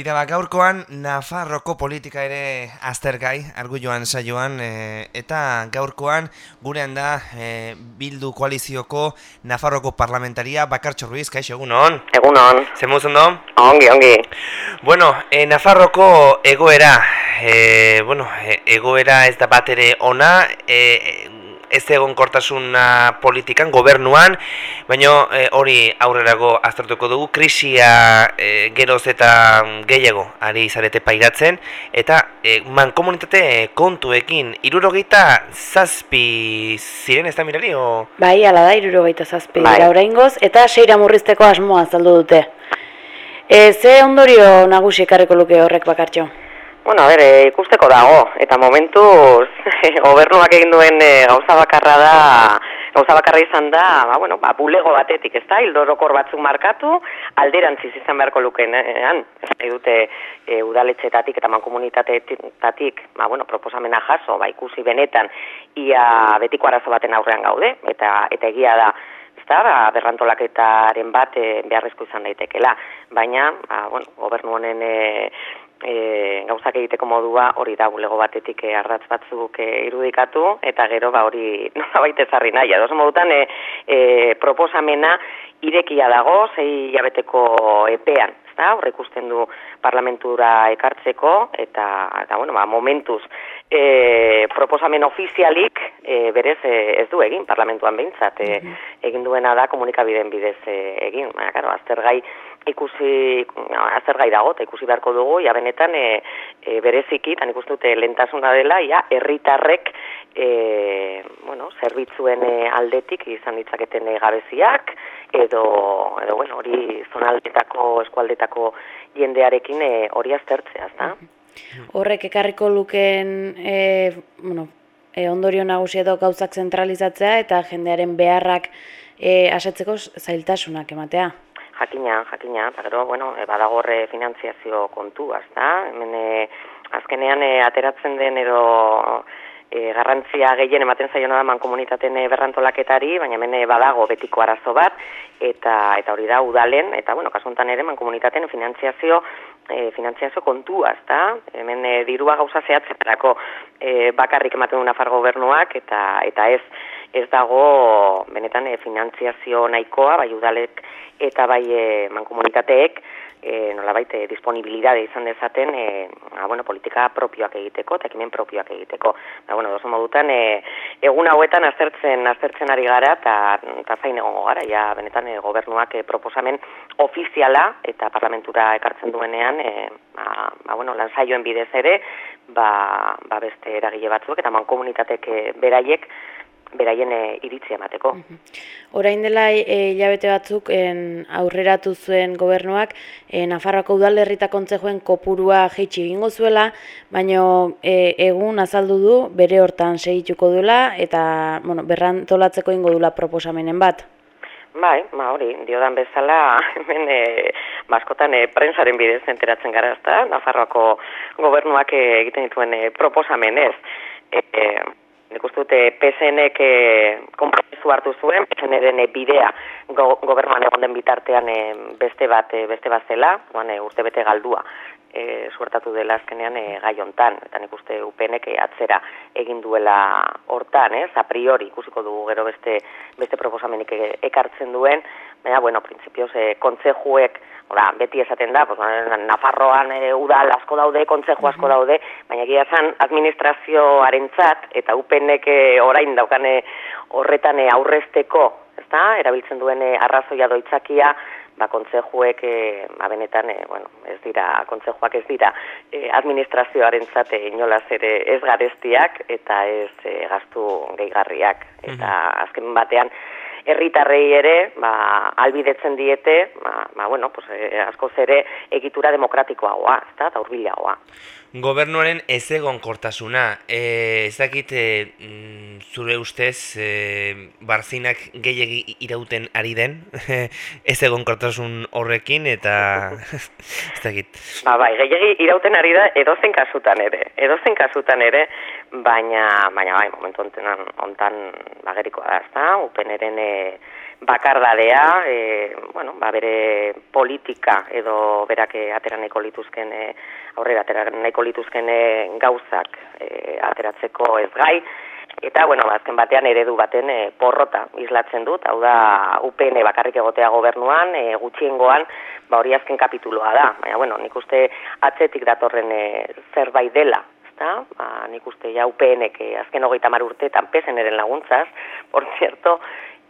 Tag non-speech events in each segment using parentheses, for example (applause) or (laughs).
Tira ba, gaurkoan Nafarroko politika ere aztergai, argulloan saioan, e, eta gaurkoan gurean da e, Bildu koalizioko Nafarroko parlamentaria Bakartxo Ruiz, kaixo, egunon? Egunon. Zemuz ondo? Ongi, ongi. Bueno, e, Nafarroko egoera, e, bueno, egoera ez da bat ere ona, e, ez egon kortasuna politikan, gobernuan, baina e, hori aurrerago aztertuko dugu, krisia e, geroz eta gehiago ari zarete pairatzen, eta e, mankomunitate kontuekin, irurogeita zazpi ziren ez da mirari, o? Bai, ala da, irurogeita zazpi bai. gaur eta seira murrizteko asmoa azaldu dute. E, ze ondorio nagusi ekarriko luke horrek bakartxo? Bueno, a ber, e, ikusteko dago, eta momentuz (laughs) gobernuak egin duen e, gauza bakarra da, gauza bakarra izan da, ba, bueno, ba, bulego batetik, ez da, hildorokor batzuk markatu, alderantziz izan beharko lukenean, ez dute e, udaletxetatik eta mankomunitateetatik, ba, bueno, proposamena jaso, ba, ikusi benetan, ia betiko arazo baten aurrean gaude, eta eta egia da, ezta, ba, berrantolaketaren bat e, beharrezko izan daitekela, baina, ba, bueno, gobernu honen e, e, gauzak egiteko modua hori da bulego batetik e, ardatz batzuk e, irudikatu eta gero ba hori (laughs) nolabait ezarri nahi. Edo modutan e, e, proposamena irekia dago sei hilabeteko epean, ezta? Hor ikusten du parlamentura ekartzeko eta eta bueno, ba, momentuz e, proposamen ofizialik e, berez e, ez du egin parlamentuan behintzat e, egin duena da komunikabideen bidez e, egin. Baina claro, aztergai ikusi azergai dago eta ikusi beharko dugu ja benetan e, e, bereziki tan ikusten dute lentasuna dela ja herritarrek e, bueno, zerbitzuen e, aldetik izan ditzaketen e, gabeziak edo edo bueno, hori zonaldetako eskualdetako jendearekin e, hori aztertzea, ezta? Horrek ekarriko luken e, bueno, e, ondorio nagusi edo gauzak zentralizatzea eta jendearen beharrak e, asetzeko zailtasunak ematea. Jakina, jakina, eta gero, bueno, e, badagorre finantziazio kontua, ezta? Hemen e, azkenean e, ateratzen den edo e, garrantzia gehien ematen zaiona da mankomunitateen e, berrantolaketari, baina hemen e, badago betiko arazo bat, eta eta hori da udalen, eta bueno, kasuntan ere mankomunitateen finantziazio e, finantziazio kontua, ezta? Hemen e, dirua gauza zehatzetarako e, bakarrik ematen du Nafar gobernuak, eta eta ez ez dago benetan e, finantziazio nahikoa, bai udalek eta bai e, mankomunitateek e, nolabait e, disponibilidade izan dezaten e, a, bueno, politika propioak egiteko eta ekimen propioak egiteko. Ba, bueno, dozo modutan, e, egun hauetan aztertzen aztertzen ari gara eta ta zain egongo gara, ja benetan e, gobernuak e, proposamen ofiziala eta parlamentura ekartzen duenean e, ba, ba, bueno, lanzaioen bidez ere ba, ba beste eragile batzuk eta mankomunitatek beraiek beraien e, iritzia emateko. Orain dela e, hilabete batzuk en, aurreratu zuen gobernuak e, Nafarroako udalerrita kontzejoen kopurua jeitsi egingo zuela, baina e, egun azaldu du bere hortan segituko duela eta bueno, berrantolatzeko ingo dula proposamenen bat. Bai, ma hori, diodan bezala, (laughs) hemen e, baskotan e, prensaren bidez enteratzen gara ezta, Nafarroako gobernuak e, egiten dituen e, proposamen ez. E, e, nik uste dute PSNek e, konpromisu hartu zuen, PSNren e, bidea go, gobernuan egon den bitartean e, beste bat e, beste bat zela, e, urte bete galdua e, suertatu dela azkenean e, gai hontan, eta nik uste UPNek e, atzera egin duela hortan, ez, a priori ikusiko dugu gero beste, beste proposamenik e, ekartzen duen, baina, bueno, prinsipioz, e, kontzejuek, Ora, beti esaten da, pues, Nafarroan e, udal asko daude, kontzeju asko daude, baina egia zan administrazioarentzat eta UPNek orain daukane horretan e, aurrezteko, ezta? Erabiltzen duen e, arrazoia doitzakia, ba kontzejuek e, ba benetan e, bueno, ez dira kontzejuak ez dira e, administrazioarentzat inolaz ere ez garestiak eta ez e, gastu gehigarriak eta azken batean herritarrei ere ba, albidetzen diete ba, ba, bueno, pues, e, askoz ere egitura demokratikoagoa eta hurbilagoa. Gobernuaren ez egon kortasuna, e, ez dakit e, zure ustez e, barzinak gehiagi irauten ari den, (laughs) ez egon kortasun horrekin, eta (laughs) ez dakit. Ba, bai, gehiagi irauten ari da edozen kasutan ere, edozen kasutan ere, baina, baina bai, momentu ontan, ontan bagerikoa da, ezta, upeneren e, bakardadea, e, bueno, ba, bere politika edo berak atera nahiko lituzken, e, aurrera atera nahiko lituzken e, gauzak e, ateratzeko ez gai, Eta, bueno, azken batean eredu baten e, porrota islatzen dut, hau da UPN bakarrik egotea gobernuan, e, gutxiengoan, ba hori azken kapituloa da. Baina, bueno, nik uste atzetik datorren e, zerbait dela, ezta? Ba, nik uste ja UPNek e, azken hogeita mar urteetan pesen eren laguntzaz, por cierto,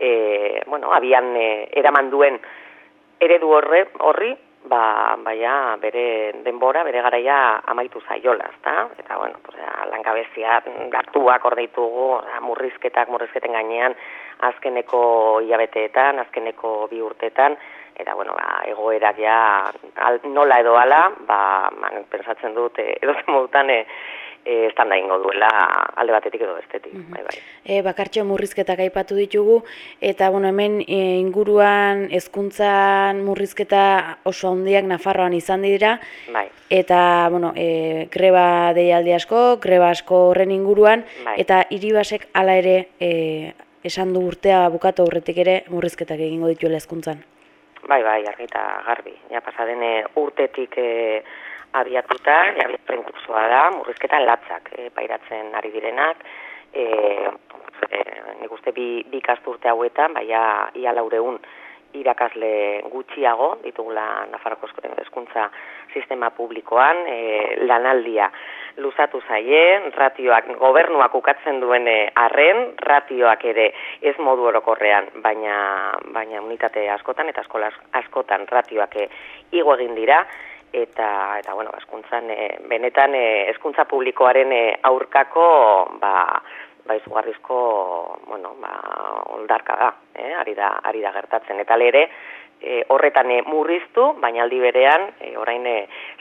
e, bueno, abian e, eraman duen eredu horre, horri, ba, baia bere denbora, bere garaia amaitu zaiola, ezta? Eta, bueno, pues, langabezia, datuak ordeitugu, murrizketak, murrizketen gainean, azkeneko hilabeteetan, azkeneko bi urteetan, eta, bueno, ba, egoerak ja nola edo ala, ba, man, pensatzen dut, edo zen e, e, estanda ingo duela alde batetik edo bestetik. Mm bai, bai. E, bakartxo murrizketak aipatu ditugu, eta bueno, hemen e, inguruan hezkuntzan murrizketa oso handiak Nafarroan izan dira, bai. eta bueno, e, greba deialdi asko, greba asko horren inguruan, bai. eta iribasek hala ere e, esan du urtea bukatu aurretik ere murrizketak egingo dituela hezkuntzan. Bai, bai, argita garbi. Ja, pasadene urtetik... E, abiatuta, abiatuen kursua da, murrizketa latzak e, pairatzen ari direnak, e, e, nik uste bi, bi kasturte hauetan, baina ia laureun irakasle gutxiago, ditugula Nafarroko eskuntza sistema publikoan, e, lanaldia luzatu zaie, ratioak gobernuak ukatzen duen arren, ratioak ere ez modu orokorrean, baina, baina unitate askotan eta eskola askotan ratioak igo egin dira, eta eta bueno, eskuntzan e, benetan e, publikoaren e, aurkako ba ba izugarrizko, bueno, ba oldarka da, eh, ari da ari da gertatzen. Eta lere e, horretan e, murriztu, baina aldi berean e, orain e,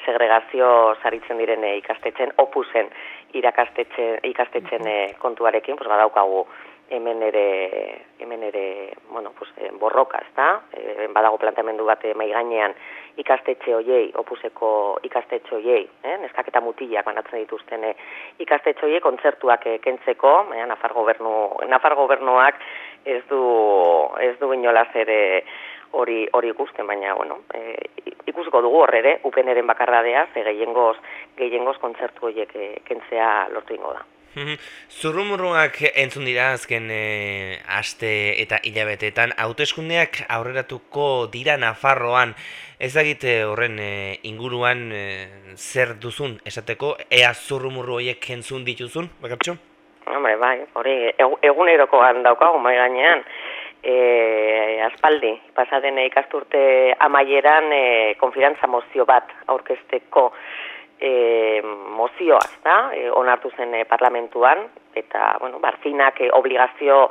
segregazio saritzen diren ikastetzen opusen irakastetxe ikastetzen e, kontuarekin, pues badaukagu hemen ere hemen ere bueno pues eh, borroka, ezta? Eh, badago planteamendu bat mai gainean ikastetxe hoiei, opuseko ikastetxe hoiei, eh, neskak eta mutilak banatzen dituzten eh, ikastetxe hoiei kontzertuak eh, kentzeko, eh, Nafar gobernu Nafar gobernuak ez du ez du inolaz ere hori hori ikusten baina bueno, eh, ikusiko dugu hor ere UPNren bakarradea ze gehiengoz gehiengoz kontzertu hoiek eh, kentzea lortu ingo da. (laughs) Zurrumurruak entzun dira azken e, aste eta hilabeteetan. Hauteskundeak aurreratuko dira Nafarroan. Ezagite horren e, inguruan e, zer duzun esateko. Ea zurrumurru horiek entzun dituzun, bakaptxo? Hombre, bai, hori egunerokoan daukagu mai gainean. E, aspaldi, pasaden ikasturte amaieran e, konfidantza mozio bat aurkezteko e, mozioa, da, e, onartu zen e, parlamentuan, eta, bueno, barzinak e, obligazio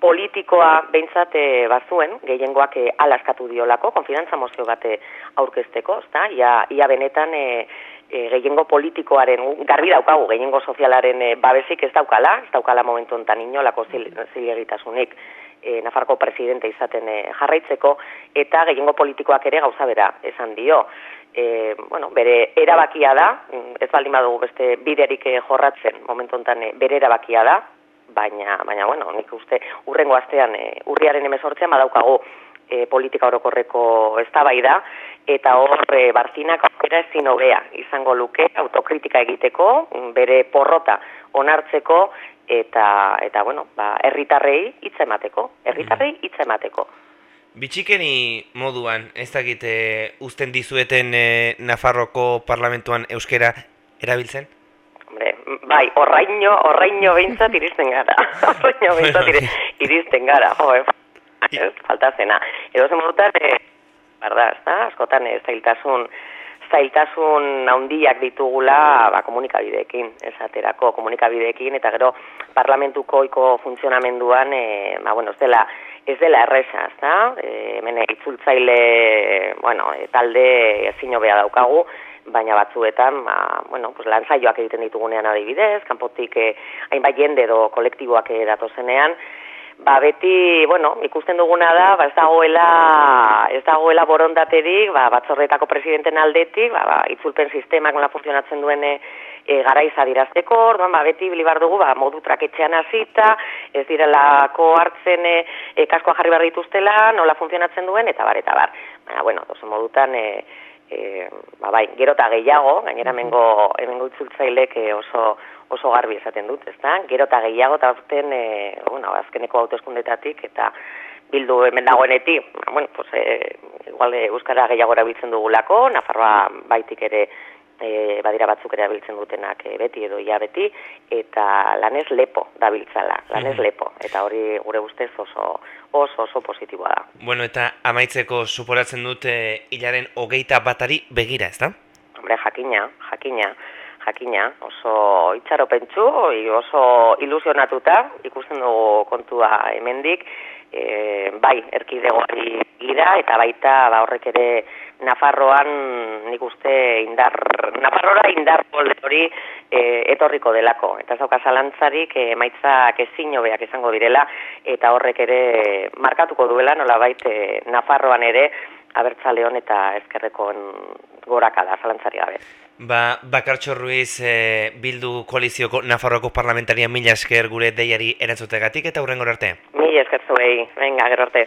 politikoa behintzat e, bazuen, gehiengoak e, alaskatu diolako, konfidantza mozio bate aurkezteko, da, ia, ia benetan e, e, gehiengo politikoaren, garbi daukagu, gehiengo sozialaren e, babesik ez daukala, ez daukala momentu enten inolako zilegitasunik e, Nafarko presidente izaten e, jarraitzeko, eta gehiengo politikoak ere gauza bera esan dio e, bueno, bere erabakia da, ez baldin badugu beste biderik eh, jorratzen momentu honetan eh, bere erabakia da, baina, baina bueno, nik uste urrengo astean e, urriaren emezortzean badaukago e, politika orokorreko eztabaida eta hor e, barzinak aukera ezin hobea izango luke autokritika egiteko, bere porrota onartzeko eta eta bueno, ba herritarrei hitz emateko, herritarrei hitz emateko. Bitxikeni moduan, ez dakite uzten dizueten e, Nafarroko parlamentuan euskera erabiltzen? Hombre, bai, orraino, orraino behintzat iristen gara. (laughs) orraino behintzat iristen gara, jo, eh, falta zena. Edo zen modutan, e, barda, ez da, askotan ez zailtasun, zailtasun handiak ditugula ba, komunikabideekin, esaterako komunikabideekin, eta gero parlamentuko iko funtzionamenduan, e, ba, bueno, ez dela, ez dela erresa, ez da? E, hemen itzultzaile, bueno, e, talde ezin hobea daukagu, baina batzuetan, ba, bueno, pues lan saioak egiten ditugunean adibidez, kanpotik eh, hainbat jende edo kolektiboak eh, datozenean, ba beti, bueno, ikusten duguna da, ba ez dagoela, ez dagoela borondaterik, ba batzorretako presidenten aldetik, ba, ba itzulpen sistemak nola funtzionatzen duen e, garaiz adirazteko, orduan, ba, beti bilibar dugu, ba, modu traketxean hasita, ez direlako hartzen e, e, kaskoa jarri behar dituztela, nola funtzionatzen duen, eta bar, eta bar. Baina, bueno, dozen modutan, e, e, ba, bai, gero eta gehiago, gainera hemengo, hemengo itzultzailek e, oso, oso garbi esaten dut, ez da? Gero eta gehiago, eta azten, e, bueno, azkeneko autoeskundetatik, eta bildu hemen dagoenetik, bueno, pues, e, igual, Euskara gehiago erabiltzen dugulako, Nafarroa baitik ere e, badira batzuk ere abiltzen dutenak e, beti edo ia beti, eta lanez lepo dabiltzala, lanez mhm. lepo, eta hori gure ustez oso oso oso positiboa da. Bueno, eta amaitzeko suporatzen dute hilaren hogeita batari begira, ez da? Hombre, jakina, jakina, jakina, oso itxaropentsu, oso ilusionatuta, ikusten dugu kontua hemendik, e, bai, erkidegoari gira, eta baita ba, horrek ere Nafarroan nik uste indar, Nafarrora indar hori e, etorriko delako. Eta zauka zalantzarik e, maitzak ezin hobeak izango direla, eta horrek ere markatuko duela nola baita e, Nafarroan ere abertzaleon eta ezkerrekoen gorakada zalantzari gabe. Ba, Bakartxo Ruiz e, bildu koalizioko Nafarroko parlamentaria mila esker gure deiari erantzutegatik eta hurren arte. Mila esker zuei, venga, gero arte.